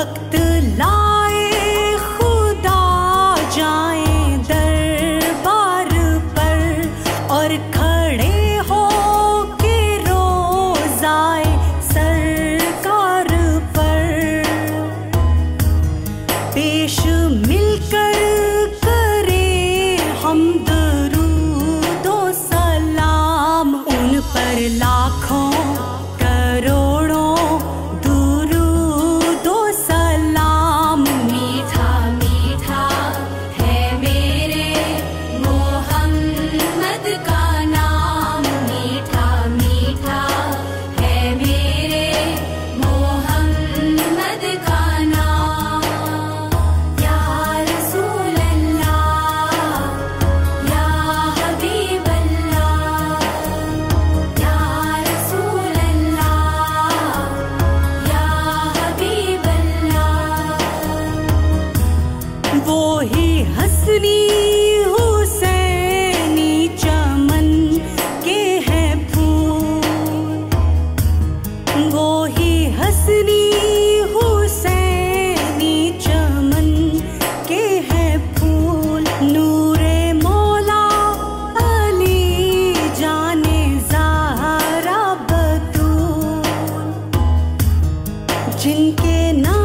uzak Shah